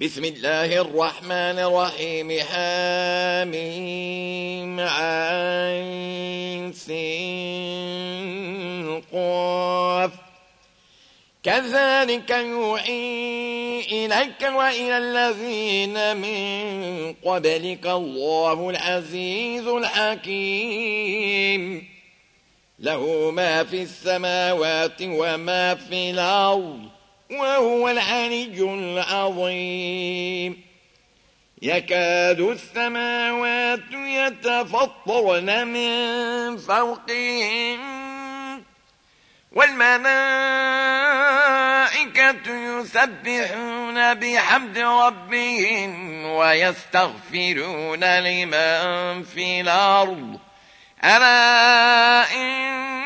بسم الله الرحمن الرحيم حاميم عين قاف. كذلك يوحي إليك وإلى الذين من قبلك الله العزيز الحكيم. له ما في السماوات وما في الأرض. وهو العلي العظيم. يكاد السماوات يتفطرن من فوقهم والملائكة يسبحون بحمد ربهم ويستغفرون لمن في الأرض. ألا إن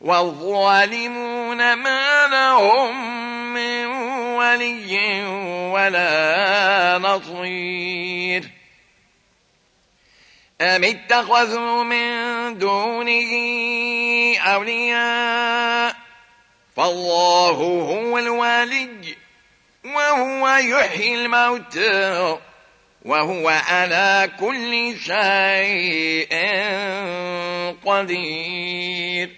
والظالمون ما لهم من ولي ولا نصير. أم اتخذوا من دونه أولياء؟ فالله هو الوالي وهو يحيي الموتى وهو على كل شيء قدير.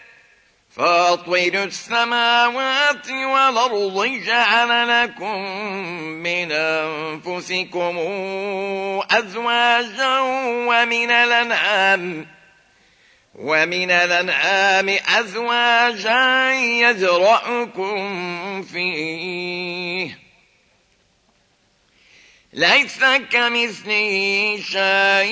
فاطر السماوات والأرض جعل لكم من أنفسكم أزواجا ومن الأنعام ومن الأنعام أزواجا يزرعكم فيه. ليس كمثله شيء.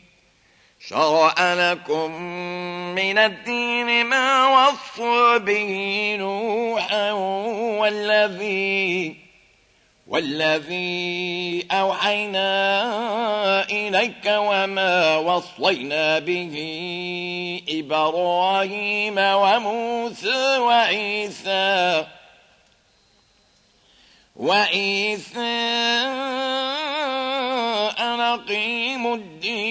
شرع لكم من الدين ما وصى به نوحا والذي والذي أوحينا إليك وما وصينا به إبراهيم وموسى وعيسى وعيسى أن أقيموا الدين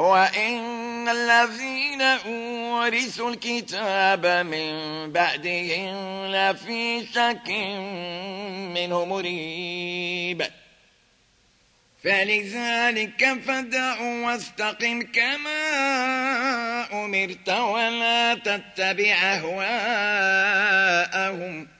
وإن الذين أورثوا الكتاب من بعدهم لفي شك منه مريب. فلذلك فدع واستقم كما أمرت ولا تتبع أهواءهم.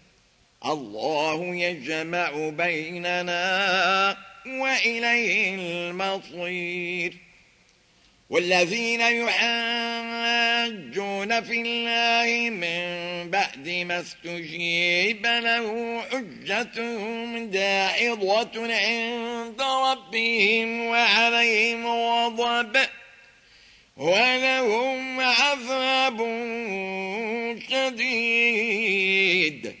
الله يجمع بيننا وإليه المصير. والذين يحاجون في الله من بعد ما استجيب له حجتهم داعضة عند ربهم وعليهم غضب ولهم عذاب شديد.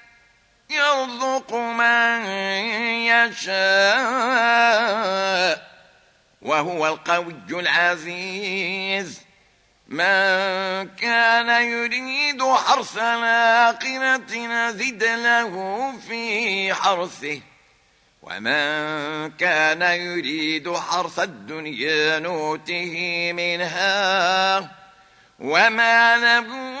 يرزق من يشاء وهو القوي العزيز. من كان يريد حرث الآخرة نزد له في حرثه. ومن كان يريد حرث الدنيا نوته منها. وما له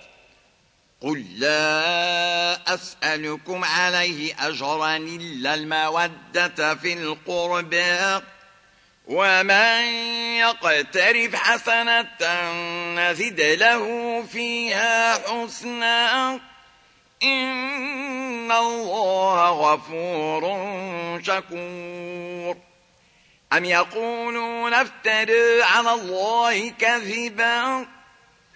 قل لا أسألكم عليه أجرا إلا المودة في القربى ومن يقترف حسنة نزد له فيها حسنا. إن الله غفور شكور. أم يقولون افترى على الله كذبا؟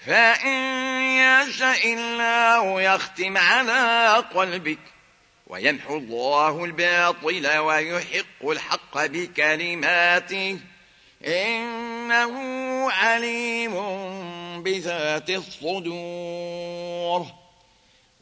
فإن يشاء الله يختم على قلبك ويمحو الله الباطل ويحق الحق بكلماته إنه عليم بذات الصدور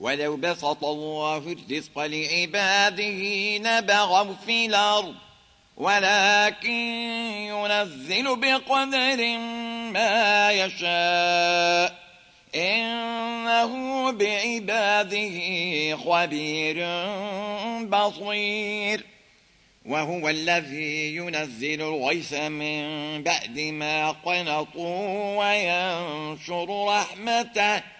ولو بسط الله الرزق لعباده نبغوا في الأرض ولكن ينزل بقدر ما يشاء. إنه بعباده خبير بصير. وهو الذي ينزل الغيث من بعد ما قنطوا وينشر رحمته.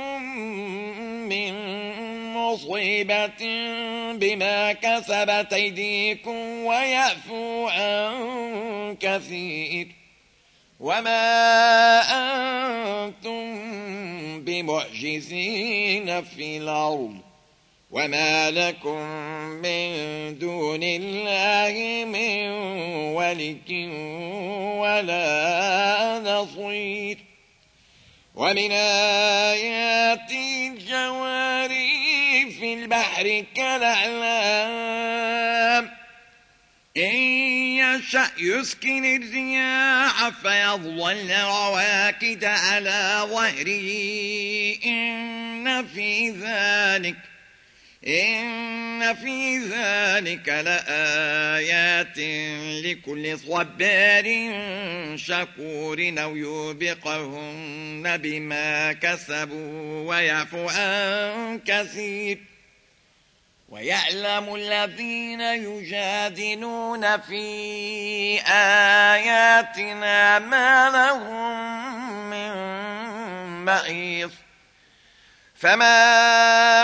مصيبة بما كسبت أيديكم ويعفو عن كثير وما أنتم بمعجزين في الأرض وما لكم من دون الله من ولي ولا نصير ومن آيات الجواري في البحر كالأعلام. إن يشأ يسكن الرياح فيظل رواكد على ظهره. إن في ذلك إن في ذلك لآيات لكل صبار شكور أو يوبقهن بما كسبوا ويعفو عن كثير ويعلم الذين يجادلون في آياتنا ما لهم من محيص فما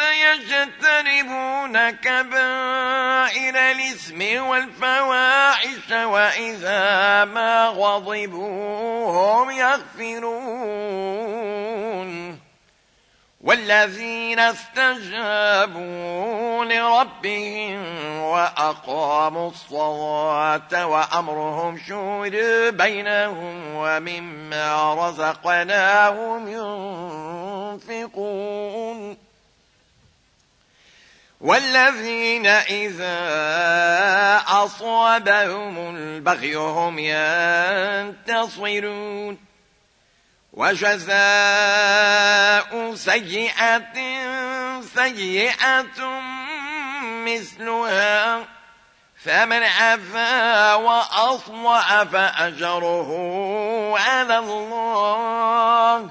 يجتنبون كبائر الإثم والفواحش وإذا ما غضبوا هم يغفرون. والذين استجابوا لربهم وأقاموا الصلاة وأمرهم شور بينهم ومما رزقناهم ينفقون. والذين إذا أصابهم البغي هم ينتصرون. وجزاء سيئة سيئة مثلها فمن عفا وأصلح فأجره على الله.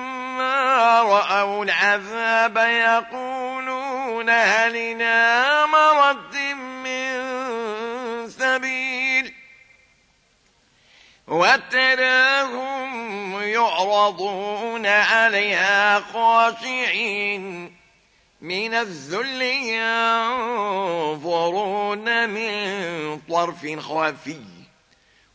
رأوا العذاب يقولون هلنا مرد من سبيل وتراهم يعرضون عليها خاشعين من الذل ينظرون من طرف خفي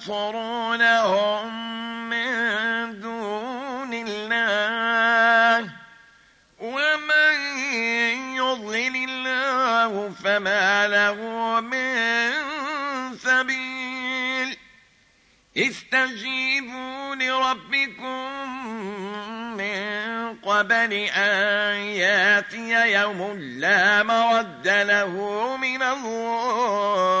ينصرونهم من دون الله. ومن يضلل الله فما له من سبيل. استجيبوا لربكم من قبل أن يأتي يوم لا مرد له من الله.